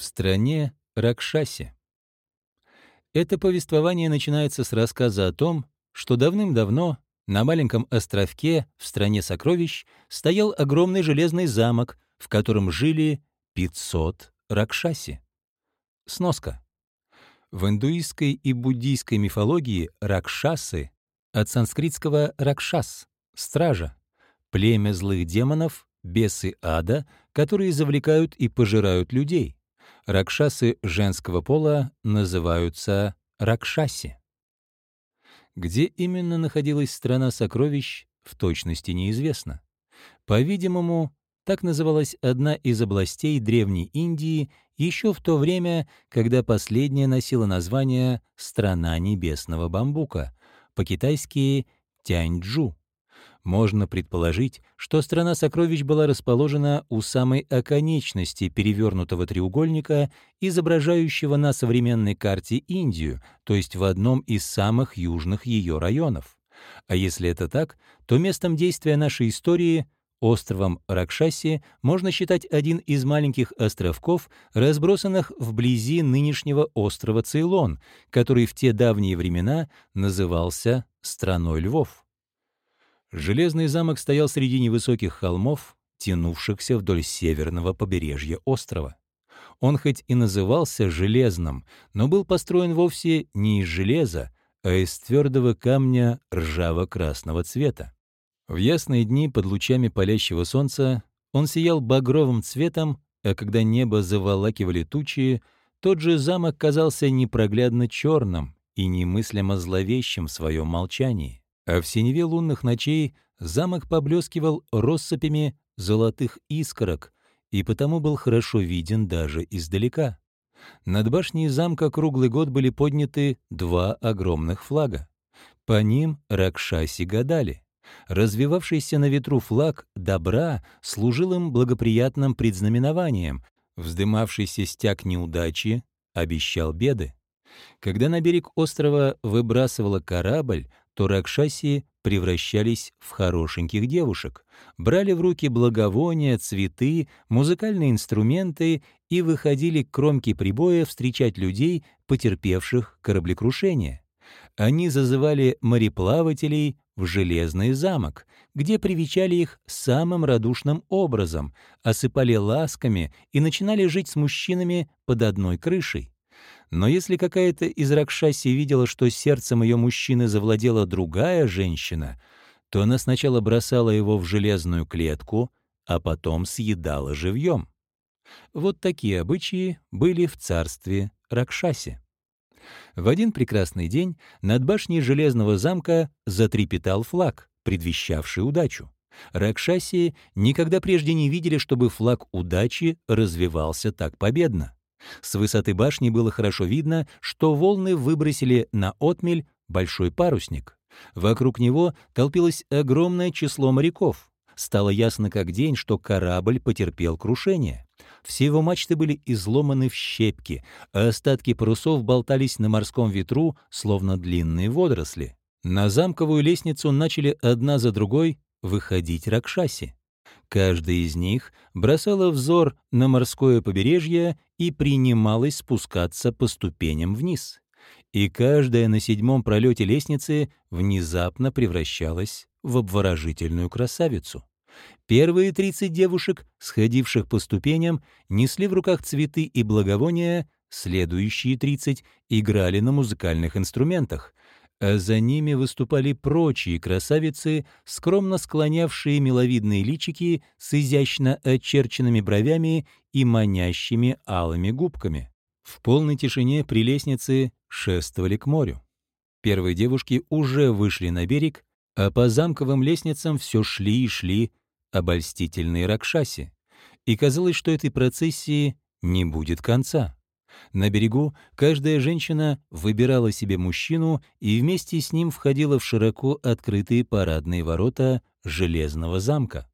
В стране Ракшаси. Это повествование начинается с рассказа о том, что давным-давно на маленьком островке в стране сокровищ стоял огромный железный замок, в котором жили 500 Ракшаси. Сноска. В индуистской и буддийской мифологии Ракшасы от санскритского «ракшас» — «стража», племя злых демонов, бесы ада, которые завлекают и пожирают людей. Ракшасы женского пола называются Ракшаси. Где именно находилась страна сокровищ, в точности неизвестно. По-видимому, так называлась одна из областей Древней Индии еще в то время, когда последняя носила название «Страна небесного бамбука», по-китайски «Тяньчжу». Можно предположить, что страна сокровищ была расположена у самой оконечности перевернутого треугольника, изображающего на современной карте Индию, то есть в одном из самых южных ее районов. А если это так, то местом действия нашей истории — Островом Ракшаси можно считать один из маленьких островков, разбросанных вблизи нынешнего острова Цейлон, который в те давние времена назывался «Страной львов». Железный замок стоял среди невысоких холмов, тянувшихся вдоль северного побережья острова. Он хоть и назывался «железным», но был построен вовсе не из железа, а из твердого камня ржаво-красного цвета. В ясные дни под лучами палящего солнца он сиял багровым цветом, а когда небо заволакивали тучи, тот же замок казался непроглядно черным и немыслимо зловещим в своем молчании а в синеве лунных ночей замок поблескивал россыпями золотых искорок и потому был хорошо виден даже издалека. Над башней замка круглый год были подняты два огромных флага. По ним Ракшаси гадали. Развивавшийся на ветру флаг добра служил им благоприятным предзнаменованием, вздымавшийся стяг неудачи обещал беды. Когда на берег острова выбрасывала корабль, то ракшаси превращались в хорошеньких девушек, брали в руки благовония, цветы, музыкальные инструменты и выходили к кромке прибоя встречать людей, потерпевших кораблекрушение. Они зазывали мореплавателей в Железный замок, где привечали их самым радушным образом, осыпали ласками и начинали жить с мужчинами под одной крышей. Но если какая-то из Ракшаси видела, что сердцем ее мужчины завладела другая женщина, то она сначала бросала его в железную клетку, а потом съедала живьем. Вот такие обычаи были в царстве Ракшаси. В один прекрасный день над башней железного замка затрепетал флаг, предвещавший удачу. Ракшаси никогда прежде не видели, чтобы флаг удачи развивался так победно. С высоты башни было хорошо видно, что волны выбросили на отмель большой парусник. Вокруг него толпилось огромное число моряков. Стало ясно как день, что корабль потерпел крушение. Все его мачты были изломаны в щепки, а остатки парусов болтались на морском ветру, словно длинные водоросли. На замковую лестницу начали одна за другой выходить ракшаси. Каждая из них бросала взор на морское побережье и принималась спускаться по ступеням вниз. И каждая на седьмом пролете лестницы внезапно превращалась в обворожительную красавицу. Первые тридцать девушек, сходивших по ступеням, несли в руках цветы и благовония, следующие тридцать играли на музыкальных инструментах, а за ними выступали прочие красавицы, скромно склонявшие миловидные личики с изящно очерченными бровями и манящими алыми губками. В полной тишине при лестнице шествовали к морю. Первые девушки уже вышли на берег, а по замковым лестницам все шли и шли обольстительные ракшаси. И казалось, что этой процессии не будет конца. На берегу каждая женщина выбирала себе мужчину и вместе с ним входила в широко открытые парадные ворота Железного замка.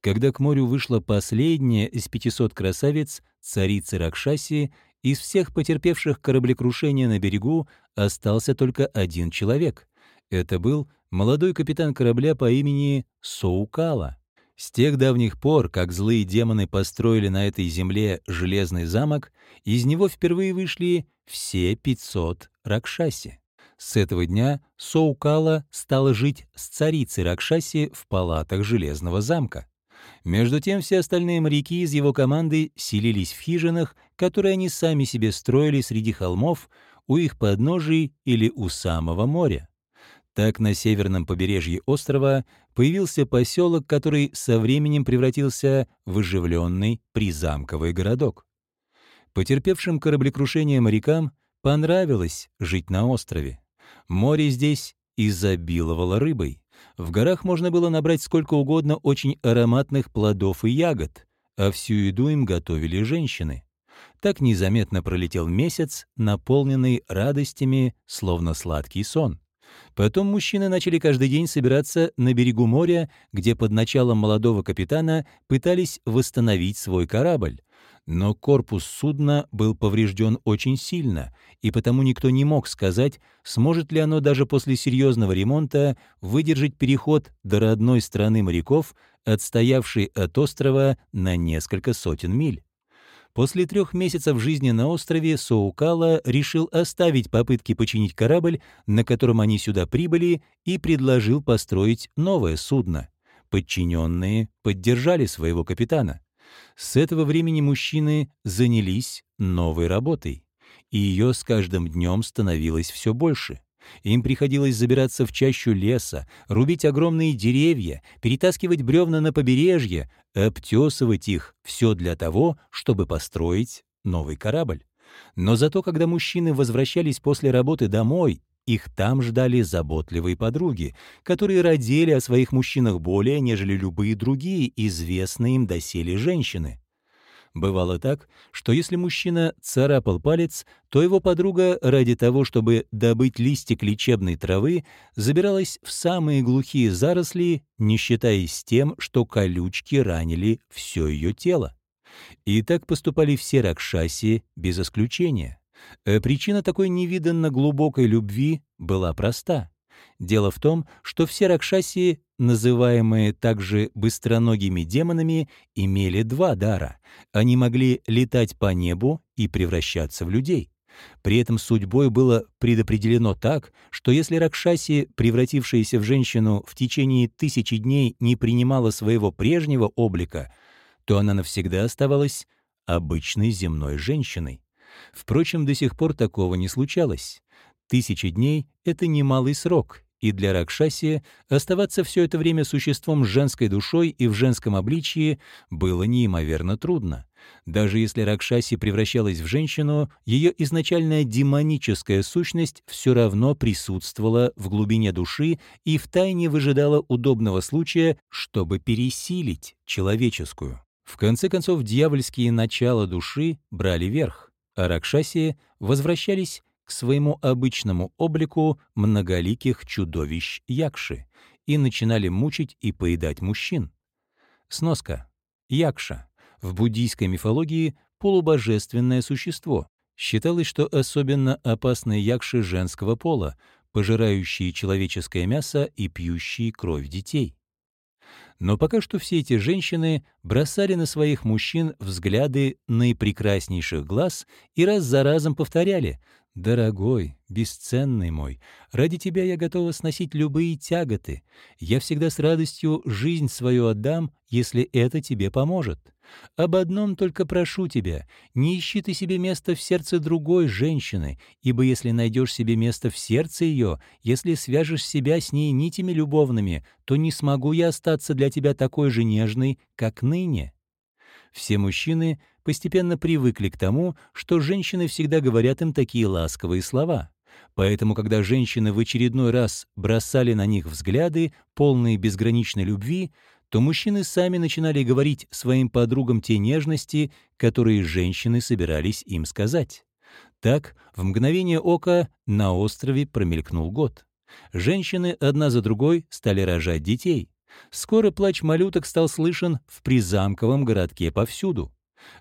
Когда к морю вышла последняя из 500 красавиц, царицы Ракшаси, из всех потерпевших кораблекрушение на берегу остался только один человек. Это был молодой капитан корабля по имени Соукала. С тех давних пор, как злые демоны построили на этой земле железный замок, из него впервые вышли все 500 Ракшаси. С этого дня Соукала стала жить с царицей Ракшаси в палатах Железного замка. Между тем все остальные моряки из его команды селились в хижинах, которые они сами себе строили среди холмов, у их подножий или у самого моря. Так на северном побережье острова появился поселок, который со временем превратился в оживленный призамковый городок. Потерпевшим кораблекрушение морякам понравилось жить на острове. Море здесь изобиловало рыбой. В горах можно было набрать сколько угодно очень ароматных плодов и ягод, а всю еду им готовили женщины. Так незаметно пролетел месяц, наполненный радостями, словно сладкий сон. Потом мужчины начали каждый день собираться на берегу моря, где под началом молодого капитана пытались восстановить свой корабль. Но корпус судна был поврежден очень сильно, и потому никто не мог сказать, сможет ли оно даже после серьезного ремонта выдержать переход до родной страны моряков, отстоявшей от острова на несколько сотен миль. После трех месяцев жизни на острове Соукала решил оставить попытки починить корабль, на котором они сюда прибыли, и предложил построить новое судно. Подчиненные поддержали своего капитана. С этого времени мужчины занялись новой работой, и ее с каждым днем становилось все больше. Им приходилось забираться в чащу леса, рубить огромные деревья, перетаскивать бревна на побережье, обтесывать их, все для того, чтобы построить новый корабль. Но зато, когда мужчины возвращались после работы домой, их там ждали заботливые подруги, которые родили о своих мужчинах более, нежели любые другие известные им доселе женщины. Бывало так, что если мужчина царапал палец, то его подруга ради того, чтобы добыть листик лечебной травы, забиралась в самые глухие заросли, не считаясь тем, что колючки ранили все ее тело. И так поступали все ракшаси без исключения. А причина такой невиданно глубокой любви была проста. Дело в том, что все ракшаси, называемые также быстроногими демонами, имели два дара. Они могли летать по небу и превращаться в людей. При этом судьбой было предопределено так, что если Ракшаси, превратившаяся в женщину, в течение тысячи дней не принимала своего прежнего облика, то она навсегда оставалась обычной земной женщиной. Впрочем, до сих пор такого не случалось. Тысячи дней — это немалый срок, и для Ракшаси оставаться все это время существом с женской душой и в женском обличии было неимоверно трудно. Даже если Ракшаси превращалась в женщину, ее изначальная демоническая сущность все равно присутствовала в глубине души и втайне выжидала удобного случая, чтобы пересилить человеческую. В конце концов, дьявольские начала души брали верх, а Ракшаси возвращались к своему обычному облику многоликих чудовищ Якши и начинали мучить и поедать мужчин. Сноска. Якша. В буддийской мифологии полубожественное существо. Считалось, что особенно опасны якши женского пола, пожирающие человеческое мясо и пьющие кровь детей. Но пока что все эти женщины бросали на своих мужчин взгляды наипрекраснейших глаз и раз за разом повторяли «Дорогой, бесценный мой, ради тебя я готова сносить любые тяготы. Я всегда с радостью жизнь свою отдам, если это тебе поможет. Об одном только прошу тебя, не ищи ты себе место в сердце другой женщины, ибо если найдешь себе место в сердце ее, если свяжешь себя с ней нитями любовными, то не смогу я остаться для тебя такой же нежной, как ныне». Все мужчины постепенно привыкли к тому, что женщины всегда говорят им такие ласковые слова. Поэтому, когда женщины в очередной раз бросали на них взгляды, полные безграничной любви, то мужчины сами начинали говорить своим подругам те нежности, которые женщины собирались им сказать. Так, в мгновение ока на острове промелькнул год. Женщины одна за другой стали рожать детей. Скоро плач малюток стал слышен в призамковом городке повсюду.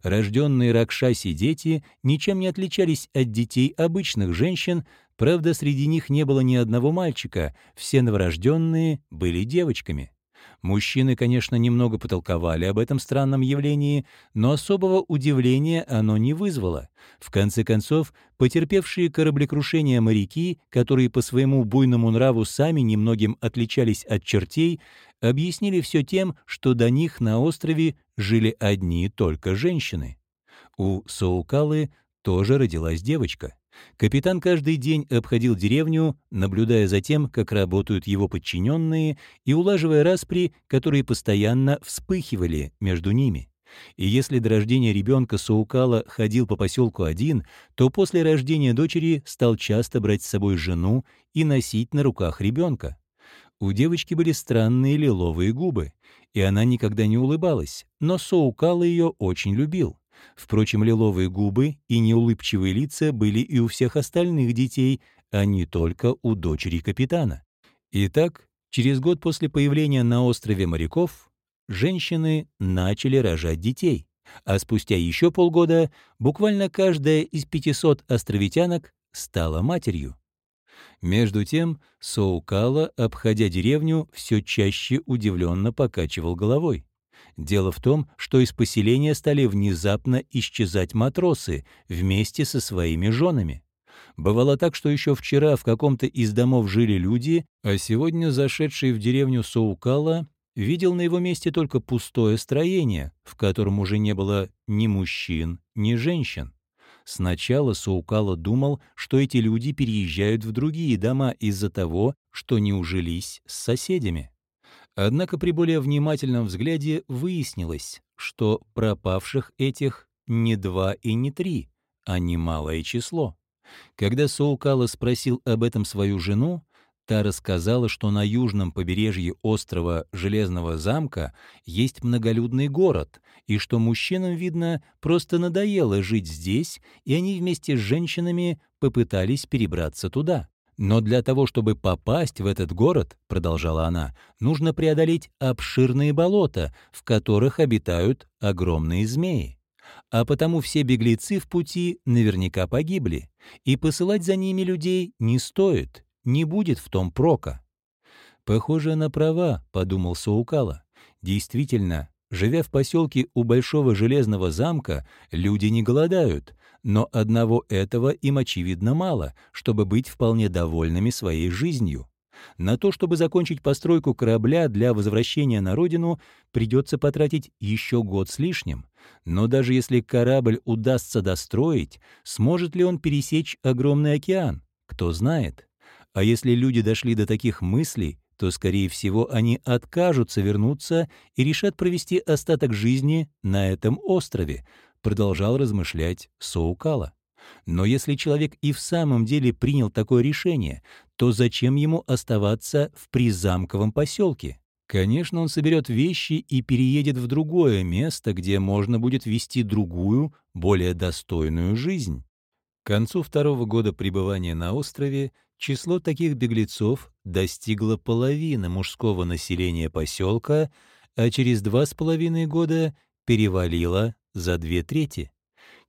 Рожденные Ракшаси дети ничем не отличались от детей обычных женщин, правда, среди них не было ни одного мальчика, все новорожденные были девочками. Мужчины, конечно, немного потолковали об этом странном явлении, но особого удивления оно не вызвало. В конце концов, потерпевшие кораблекрушение моряки, которые по своему буйному нраву сами немногим отличались от чертей, объяснили все тем, что до них на острове жили одни только женщины. У Соукалы тоже родилась девочка. Капитан каждый день обходил деревню, наблюдая за тем, как работают его подчиненные, и улаживая распри, которые постоянно вспыхивали между ними. И если до рождения ребенка Саукала ходил по поселку один, то после рождения дочери стал часто брать с собой жену и носить на руках ребенка. У девочки были странные лиловые губы, и она никогда не улыбалась, но Соукала ее очень любил. Впрочем, лиловые губы и неулыбчивые лица были и у всех остальных детей, а не только у дочери капитана. Итак, через год после появления на острове моряков женщины начали рожать детей, а спустя еще полгода буквально каждая из 500 островитянок стала матерью. Между тем Соукала, обходя деревню, все чаще удивленно покачивал головой. Дело в том, что из поселения стали внезапно исчезать матросы вместе со своими женами. Бывало так, что еще вчера в каком-то из домов жили люди, а сегодня зашедший в деревню Соукала видел на его месте только пустое строение, в котором уже не было ни мужчин, ни женщин. Сначала Соукала думал, что эти люди переезжают в другие дома из-за того, что не ужились с соседями. Однако при более внимательном взгляде выяснилось, что пропавших этих не два и не три, а немалое число. Когда Соукала спросил об этом свою жену, та рассказала, что на южном побережье острова Железного замка есть многолюдный город, и что мужчинам, видно, просто надоело жить здесь, и они вместе с женщинами попытались перебраться туда. Но для того, чтобы попасть в этот город, продолжала она, нужно преодолеть обширные болота, в которых обитают огромные змеи. А потому все беглецы в пути наверняка погибли, и посылать за ними людей не стоит, не будет в том прока. «Похоже, на права», — подумал Саукала. «Действительно, живя в поселке у Большого Железного замка, люди не голодают, но одного этого им, очевидно, мало, чтобы быть вполне довольными своей жизнью. На то, чтобы закончить постройку корабля для возвращения на родину, придется потратить еще год с лишним. Но даже если корабль удастся достроить, сможет ли он пересечь огромный океан? Кто знает. А если люди дошли до таких мыслей, то, скорее всего, они откажутся вернуться и решат провести остаток жизни на этом острове, продолжал размышлять Соукала. Но если человек и в самом деле принял такое решение, то зачем ему оставаться в призамковом поселке? Конечно, он соберет вещи и переедет в другое место, где можно будет вести другую, более достойную жизнь. К концу второго года пребывания на острове число таких беглецов достигло половины мужского населения поселка, а через два с половиной года перевалило за две трети.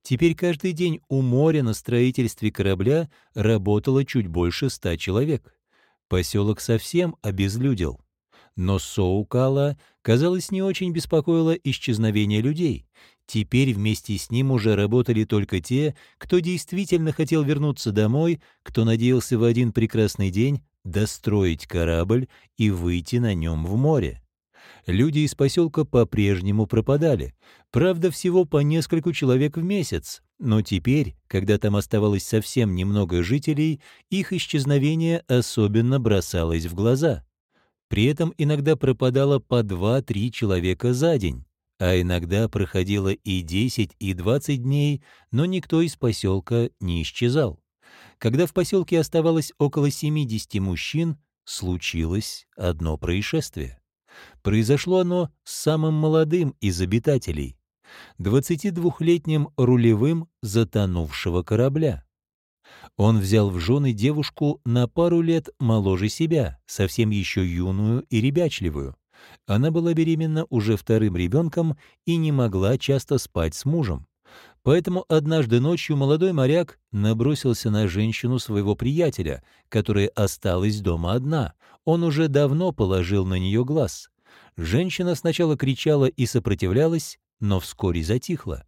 Теперь каждый день у моря на строительстве корабля работало чуть больше ста человек. Поселок совсем обезлюдел. Но Соукала, казалось, не очень беспокоило исчезновение людей. Теперь вместе с ним уже работали только те, кто действительно хотел вернуться домой, кто надеялся в один прекрасный день достроить корабль и выйти на нем в море люди из поселка по-прежнему пропадали. Правда, всего по нескольку человек в месяц. Но теперь, когда там оставалось совсем немного жителей, их исчезновение особенно бросалось в глаза. При этом иногда пропадало по 2-3 человека за день, а иногда проходило и 10, и 20 дней, но никто из поселка не исчезал. Когда в поселке оставалось около 70 мужчин, случилось одно происшествие. Произошло оно с самым молодым из обитателей, 22-летним рулевым затонувшего корабля. Он взял в жены девушку на пару лет моложе себя, совсем еще юную и ребячливую. Она была беременна уже вторым ребенком и не могла часто спать с мужем. Поэтому однажды ночью молодой моряк набросился на женщину своего приятеля, которая осталась дома одна. Он уже давно положил на нее глаз. Женщина сначала кричала и сопротивлялась, но вскоре затихла.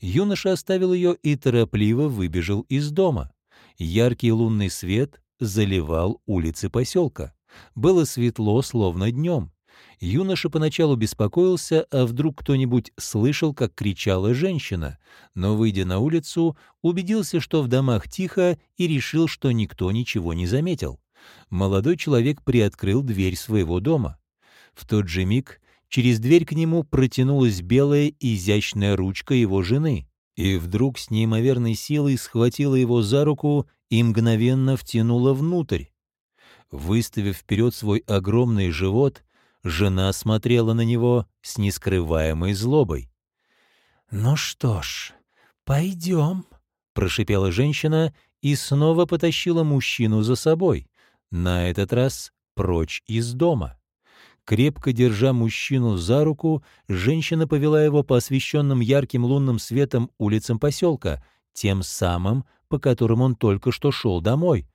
Юноша оставил ее и торопливо выбежал из дома. Яркий лунный свет заливал улицы поселка. Было светло, словно днем. Юноша поначалу беспокоился, а вдруг кто-нибудь слышал, как кричала женщина, но, выйдя на улицу, убедился, что в домах тихо, и решил, что никто ничего не заметил. Молодой человек приоткрыл дверь своего дома. В тот же миг через дверь к нему протянулась белая изящная ручка его жены, и вдруг с неимоверной силой схватила его за руку и мгновенно втянула внутрь. Выставив вперед свой огромный живот, жена смотрела на него с нескрываемой злобой. «Ну что ж, пойдем», — прошипела женщина и снова потащила мужчину за собой, на этот раз прочь из дома. Крепко держа мужчину за руку, женщина повела его по освещенным ярким лунным светом улицам поселка, тем самым, по которым он только что шел домой.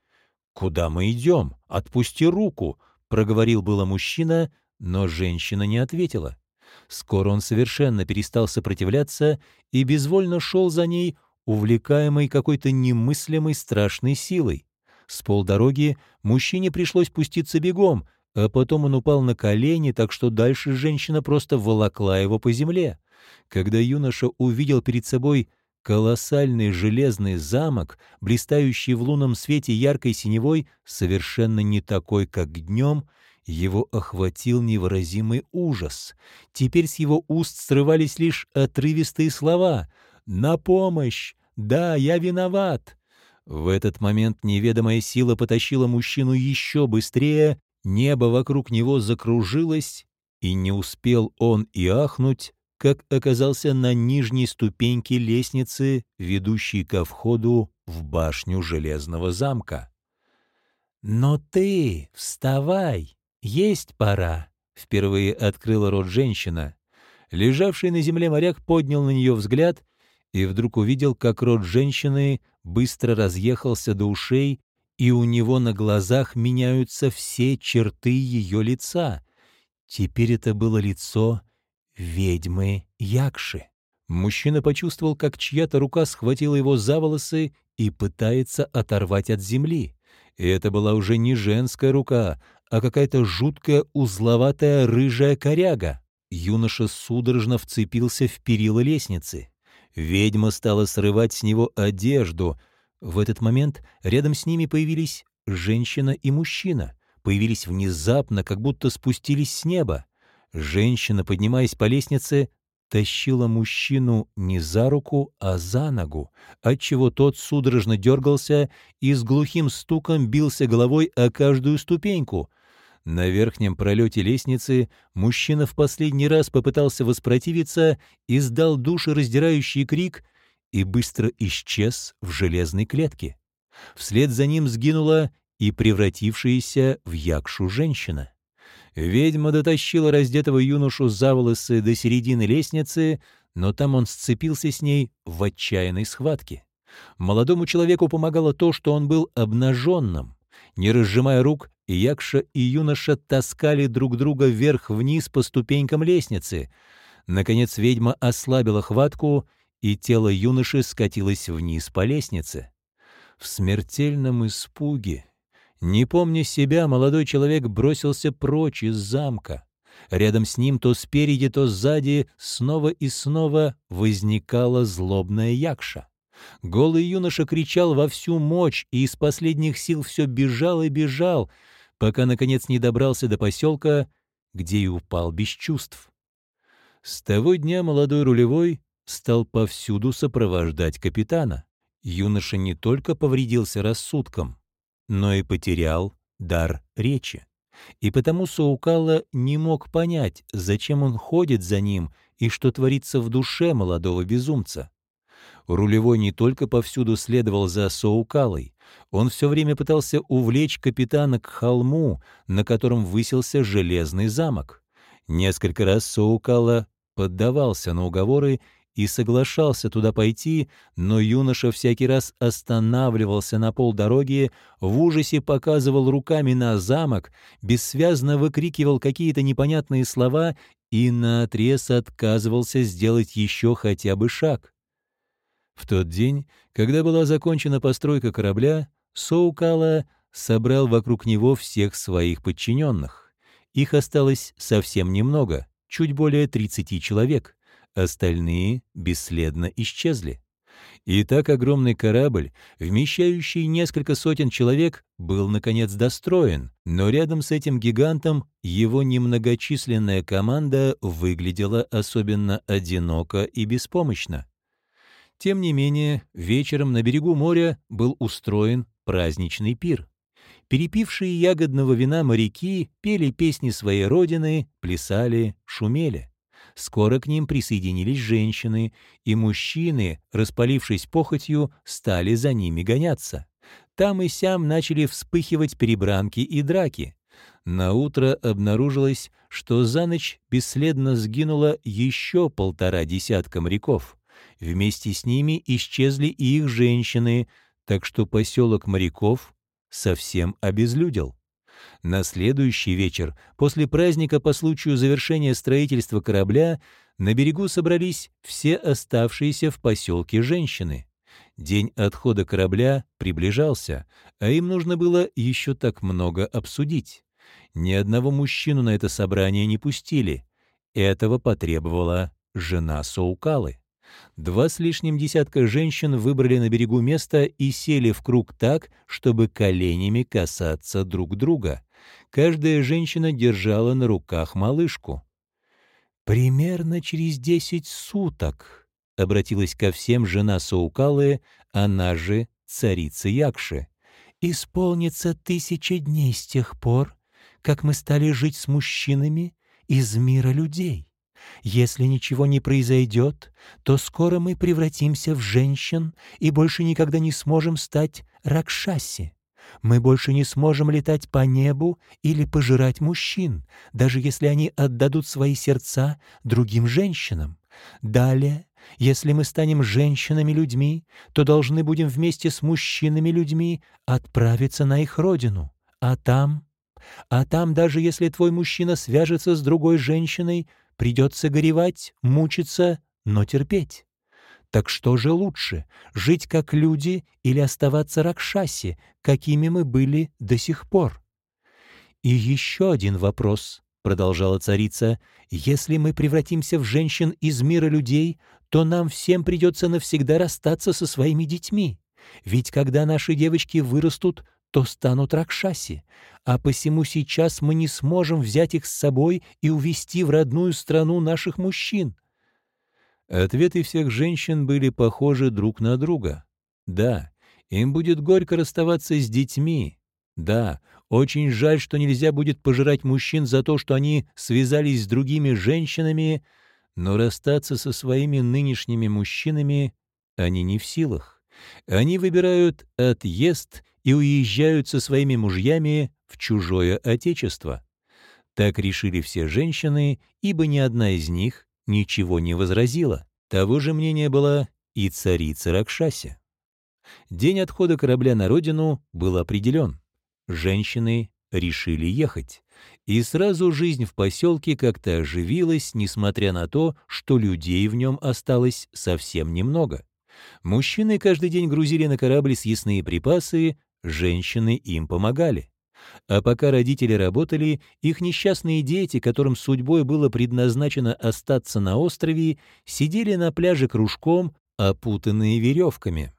«Куда мы идем? Отпусти руку!» — проговорил было мужчина, но женщина не ответила. Скоро он совершенно перестал сопротивляться и безвольно шел за ней, увлекаемый какой-то немыслимой страшной силой. С полдороги мужчине пришлось пуститься бегом — а потом он упал на колени, так что дальше женщина просто волокла его по земле. Когда юноша увидел перед собой колоссальный железный замок, блистающий в лунном свете яркой синевой, совершенно не такой, как днем, его охватил невыразимый ужас. Теперь с его уст срывались лишь отрывистые слова «На помощь! Да, я виноват!» В этот момент неведомая сила потащила мужчину еще быстрее, Небо вокруг него закружилось, и не успел он и ахнуть, как оказался на нижней ступеньке лестницы, ведущей ко входу в башню Железного замка. «Но ты вставай, есть пора!» — впервые открыла рот женщина. Лежавший на земле моряк поднял на нее взгляд и вдруг увидел, как рот женщины быстро разъехался до ушей, и у него на глазах меняются все черты ее лица. Теперь это было лицо ведьмы Якши. Мужчина почувствовал, как чья-то рука схватила его за волосы и пытается оторвать от земли. И это была уже не женская рука, а какая-то жуткая узловатая рыжая коряга. Юноша судорожно вцепился в перила лестницы. Ведьма стала срывать с него одежду, в этот момент рядом с ними появились женщина и мужчина, появились внезапно, как будто спустились с неба. Женщина, поднимаясь по лестнице, тащила мужчину не за руку, а за ногу, отчего тот судорожно дергался и с глухим стуком бился головой о каждую ступеньку. На верхнем пролете лестницы мужчина в последний раз попытался воспротивиться, издал душераздирающий крик — и быстро исчез в железной клетке. Вслед за ним сгинула и превратившаяся в якшу женщина. Ведьма дотащила раздетого юношу за волосы до середины лестницы, но там он сцепился с ней в отчаянной схватке. Молодому человеку помогало то, что он был обнаженным. Не разжимая рук, Якша и юноша таскали друг друга вверх-вниз по ступенькам лестницы. Наконец ведьма ослабила хватку и тело юноши скатилось вниз по лестнице. В смертельном испуге, не помня себя, молодой человек бросился прочь из замка. Рядом с ним то спереди, то сзади снова и снова возникала злобная якша. Голый юноша кричал во всю мощь и из последних сил все бежал и бежал, пока, наконец, не добрался до поселка, где и упал без чувств. С того дня молодой рулевой стал повсюду сопровождать капитана. Юноша не только повредился рассудком, но и потерял дар речи. И потому Саукала не мог понять, зачем он ходит за ним и что творится в душе молодого безумца. Рулевой не только повсюду следовал за Соукалой, он все время пытался увлечь капитана к холму, на котором высился железный замок. Несколько раз Соукала поддавался на уговоры и соглашался туда пойти, но юноша всякий раз останавливался на полдороги, в ужасе показывал руками на замок, бессвязно выкрикивал какие-то непонятные слова и наотрез отказывался сделать еще хотя бы шаг. В тот день, когда была закончена постройка корабля, Соукала собрал вокруг него всех своих подчиненных. Их осталось совсем немного, чуть более 30 человек. Остальные бесследно исчезли. И так огромный корабль, вмещающий несколько сотен человек, был, наконец, достроен, но рядом с этим гигантом его немногочисленная команда выглядела особенно одиноко и беспомощно. Тем не менее, вечером на берегу моря был устроен праздничный пир. Перепившие ягодного вина моряки пели песни своей родины, плясали, шумели. Скоро к ним присоединились женщины, и мужчины, распалившись похотью, стали за ними гоняться. Там и сям начали вспыхивать перебранки и драки. На утро обнаружилось, что за ночь бесследно сгинуло еще полтора десятка моряков. Вместе с ними исчезли и их женщины, так что поселок моряков совсем обезлюдил. На следующий вечер, после праздника по случаю завершения строительства корабля, на берегу собрались все оставшиеся в поселке женщины. День отхода корабля приближался, а им нужно было еще так много обсудить. Ни одного мужчину на это собрание не пустили. Этого потребовала жена Соукалы. Два с лишним десятка женщин выбрали на берегу место и сели в круг так, чтобы коленями касаться друг друга. Каждая женщина держала на руках малышку. «Примерно через десять суток», — обратилась ко всем жена Саукалы, она же царица Якши, «исполнится тысяча дней с тех пор, как мы стали жить с мужчинами из мира людей. Если ничего не произойдет, то скоро мы превратимся в женщин и больше никогда не сможем стать Ракшаси. Мы больше не сможем летать по небу или пожирать мужчин, даже если они отдадут свои сердца другим женщинам. Далее, если мы станем женщинами-людьми, то должны будем вместе с мужчинами-людьми отправиться на их родину, а там... А там, даже если твой мужчина свяжется с другой женщиной, Придется горевать, мучиться, но терпеть. Так что же лучше, жить как люди или оставаться Ракшаси, какими мы были до сих пор? «И еще один вопрос», — продолжала царица, «если мы превратимся в женщин из мира людей, то нам всем придется навсегда расстаться со своими детьми. Ведь когда наши девочки вырастут, то станут Ракшаси, а посему сейчас мы не сможем взять их с собой и увезти в родную страну наших мужчин. Ответы всех женщин были похожи друг на друга. Да, им будет горько расставаться с детьми. Да, очень жаль, что нельзя будет пожирать мужчин за то, что они связались с другими женщинами, но расстаться со своими нынешними мужчинами они не в силах. Они выбирают отъезд и уезжают со своими мужьями в чужое отечество. Так решили все женщины, ибо ни одна из них ничего не возразила. Того же мнения была и царица Ракшаси. День отхода корабля на родину был определен. Женщины решили ехать. И сразу жизнь в поселке как-то оживилась, несмотря на то, что людей в нем осталось совсем немного. Мужчины каждый день грузили на корабль съестные припасы, Женщины им помогали. А пока родители работали, их несчастные дети, которым судьбой было предназначено остаться на острове, сидели на пляже кружком, опутанные веревками.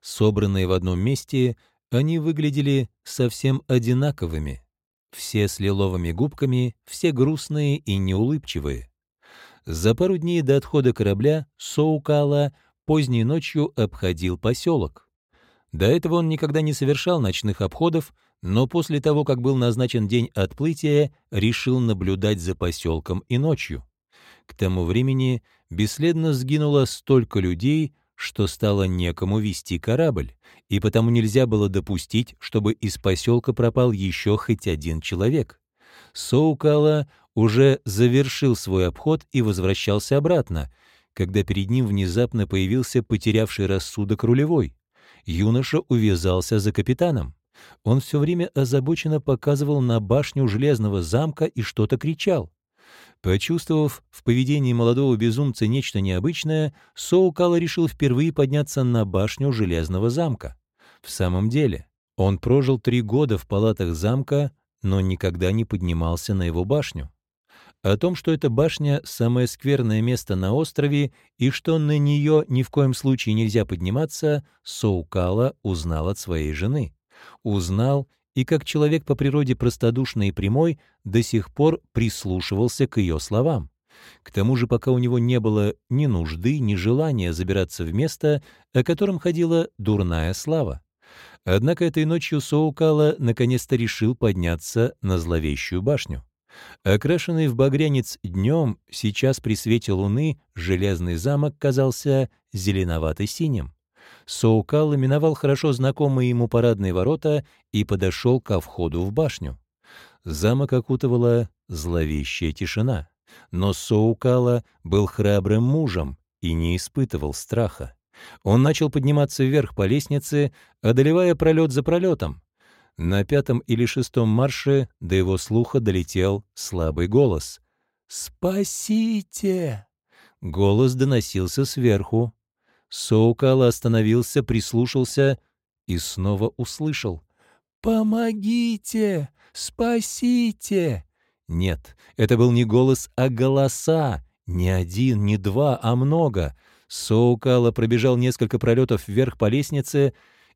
Собранные в одном месте, они выглядели совсем одинаковыми. Все с лиловыми губками, все грустные и неулыбчивые. За пару дней до отхода корабля Соукала поздней ночью обходил поселок. До этого он никогда не совершал ночных обходов, но после того, как был назначен день отплытия, решил наблюдать за поселком и ночью. К тому времени бесследно сгинуло столько людей, что стало некому вести корабль, и потому нельзя было допустить, чтобы из поселка пропал еще хоть один человек. Соукала уже завершил свой обход и возвращался обратно, когда перед ним внезапно появился потерявший рассудок рулевой. Юноша увязался за капитаном. Он все время озабоченно показывал на башню железного замка и что-то кричал. Почувствовав в поведении молодого безумца нечто необычное, Соукала решил впервые подняться на башню железного замка. В самом деле, он прожил три года в палатах замка, но никогда не поднимался на его башню. О том, что эта башня — самое скверное место на острове и что на нее ни в коем случае нельзя подниматься, Соукала узнал от своей жены. Узнал и, как человек по природе простодушный и прямой, до сих пор прислушивался к ее словам. К тому же, пока у него не было ни нужды, ни желания забираться в место, о котором ходила дурная слава. Однако этой ночью Соукала наконец-то решил подняться на зловещую башню. Окрашенный в багрянец днем, сейчас при свете луны железный замок казался зеленовато-синим. Соукал миновал хорошо знакомые ему парадные ворота и подошел ко входу в башню. Замок окутывала зловещая тишина, но Соукала был храбрым мужем и не испытывал страха. Он начал подниматься вверх по лестнице, одолевая пролет за пролетом. На пятом или шестом марше до его слуха долетел слабый голос. «Спасите!» Голос доносился сверху. Соукала остановился, прислушался и снова услышал. «Помогите! Спасите!» Нет, это был не голос, а голоса. Не один, не два, а много. Соукала пробежал несколько пролетов вверх по лестнице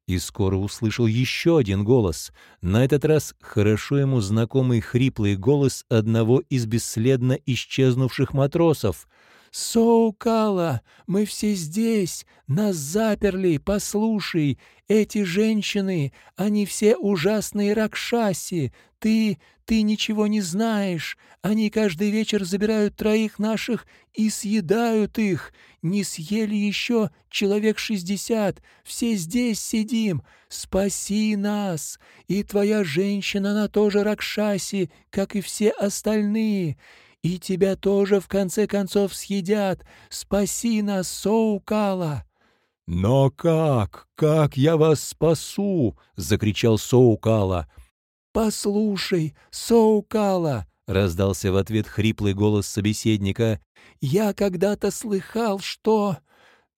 и скоро услышал еще один голос. На этот раз хорошо ему знакомый хриплый голос одного из бесследно исчезнувших матросов. «Соукала, мы все здесь, нас заперли, послушай, эти женщины, они все ужасные ракшаси, ты, ты ничего не знаешь, они каждый вечер забирают троих наших и съедают их, не съели еще человек шестьдесят, все здесь сидим, спаси нас, и твоя женщина, она тоже ракшаси, как и все остальные». И тебя тоже в конце концов съедят. Спаси нас, Соукала!» «Но как? Как я вас спасу?» — закричал Соукала. «Послушай, Соукала!» — раздался в ответ хриплый голос собеседника. «Я когда-то слыхал, что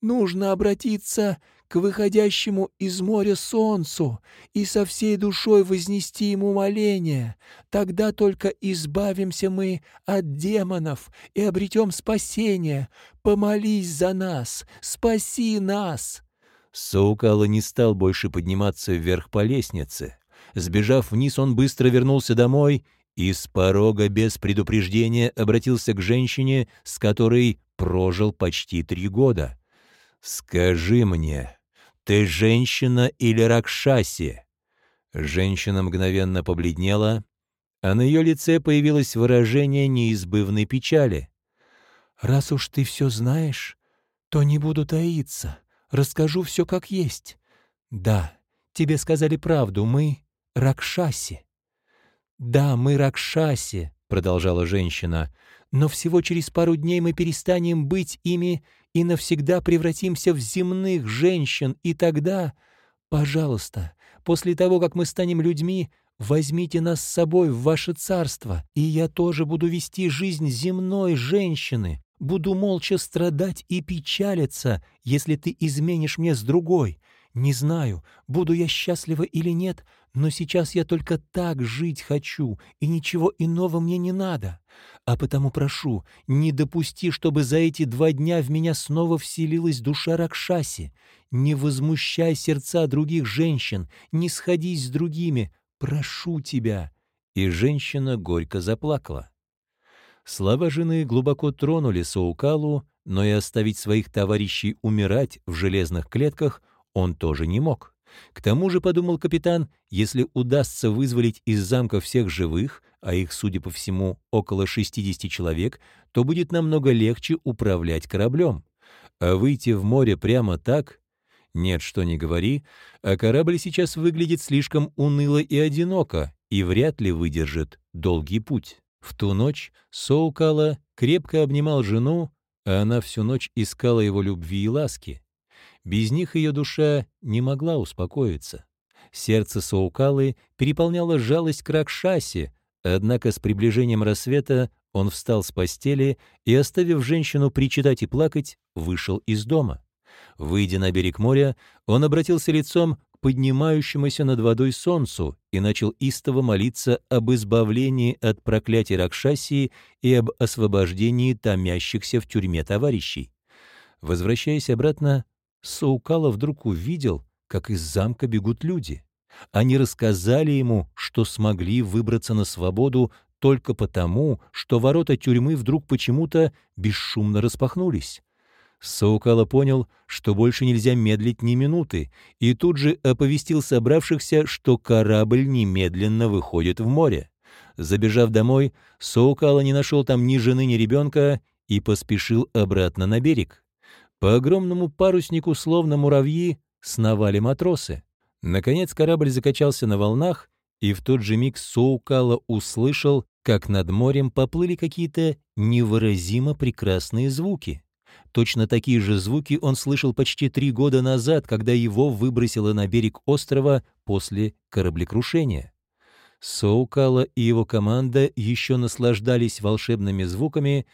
нужно обратиться к выходящему из моря солнцу и со всей душой вознести ему моление. Тогда только избавимся мы от демонов и обретем спасение. Помолись за нас, спаси нас!» Саукала не стал больше подниматься вверх по лестнице. Сбежав вниз, он быстро вернулся домой и с порога без предупреждения обратился к женщине, с которой прожил почти три года. «Скажи мне, ты женщина или Ракшаси?» Женщина мгновенно побледнела, а на ее лице появилось выражение неизбывной печали. «Раз уж ты все знаешь, то не буду таиться, расскажу все как есть. Да, тебе сказали правду, мы Ракшаси». «Да, мы Ракшаси», — продолжала женщина, «но всего через пару дней мы перестанем быть ими и навсегда превратимся в земных женщин, и тогда, пожалуйста, после того, как мы станем людьми, возьмите нас с собой в ваше царство, и я тоже буду вести жизнь земной женщины, буду молча страдать и печалиться, если ты изменишь мне с другой. Не знаю, буду я счастлива или нет, но сейчас я только так жить хочу, и ничего иного мне не надо. А потому прошу, не допусти, чтобы за эти два дня в меня снова вселилась душа Ракшаси. Не возмущай сердца других женщин, не сходись с другими. Прошу тебя». И женщина горько заплакала. Слова жены глубоко тронули Саукалу, но и оставить своих товарищей умирать в железных клетках он тоже не мог. К тому же, подумал капитан, если удастся вызволить из замка всех живых, а их, судя по всему, около 60 человек, то будет намного легче управлять кораблем. А выйти в море прямо так? Нет, что не говори, а корабль сейчас выглядит слишком уныло и одиноко и вряд ли выдержит долгий путь. В ту ночь Соукала крепко обнимал жену, а она всю ночь искала его любви и ласки. Без них ее душа не могла успокоиться. Сердце Саукалы переполняло жалость к Ракшасе, однако с приближением рассвета он встал с постели и, оставив женщину причитать и плакать, вышел из дома. Выйдя на берег моря, он обратился лицом к поднимающемуся над водой солнцу и начал истово молиться об избавлении от проклятий Ракшасии и об освобождении томящихся в тюрьме товарищей. Возвращаясь обратно, Саукала вдруг увидел, как из замка бегут люди. Они рассказали ему, что смогли выбраться на свободу только потому, что ворота тюрьмы вдруг почему-то бесшумно распахнулись. Саукала понял, что больше нельзя медлить ни минуты, и тут же оповестил собравшихся, что корабль немедленно выходит в море. Забежав домой, Саукала не нашел там ни жены, ни ребенка и поспешил обратно на берег. По огромному паруснику, словно муравьи, сновали матросы. Наконец корабль закачался на волнах, и в тот же миг Соукала услышал, как над морем поплыли какие-то невыразимо прекрасные звуки. Точно такие же звуки он слышал почти три года назад, когда его выбросило на берег острова после кораблекрушения. Соукала и его команда еще наслаждались волшебными звуками,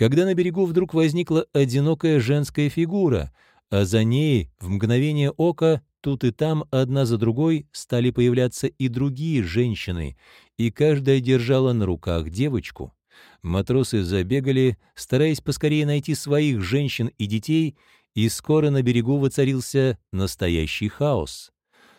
когда на берегу вдруг возникла одинокая женская фигура, а за ней в мгновение ока тут и там одна за другой стали появляться и другие женщины, и каждая держала на руках девочку. Матросы забегали, стараясь поскорее найти своих женщин и детей, и скоро на берегу воцарился настоящий хаос.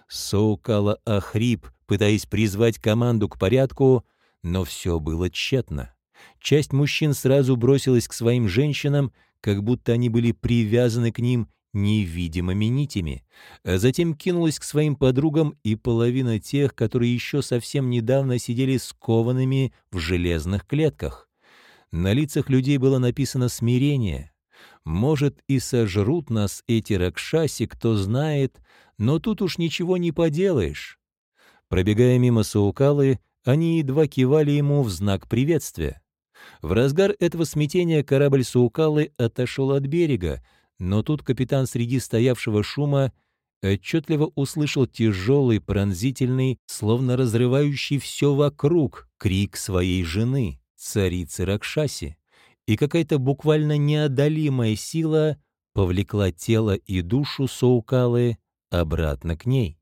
Соукала охрип, пытаясь призвать команду к порядку, но все было тщетно. Часть мужчин сразу бросилась к своим женщинам, как будто они были привязаны к ним невидимыми нитями, а затем кинулась к своим подругам и половина тех, которые еще совсем недавно сидели скованными в железных клетках. На лицах людей было написано смирение. Может, и сожрут нас эти ракшаси, кто знает, но тут уж ничего не поделаешь. Пробегая мимо Саукалы, они едва кивали ему в знак приветствия. В разгар этого смятения корабль Саукалы отошел от берега, но тут капитан среди стоявшего шума отчетливо услышал тяжелый, пронзительный, словно разрывающий все вокруг, крик своей жены, царицы Ракшаси, и какая-то буквально неодолимая сила повлекла тело и душу Соукалы обратно к ней.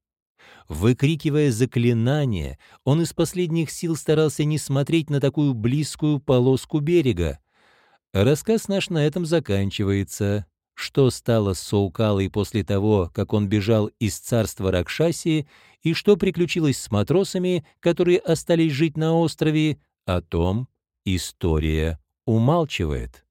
Выкрикивая заклинание, он из последних сил старался не смотреть на такую близкую полоску берега. Рассказ наш на этом заканчивается. Что стало с Соукалой после того, как он бежал из царства Ракшаси, и что приключилось с матросами, которые остались жить на острове, о том история умалчивает.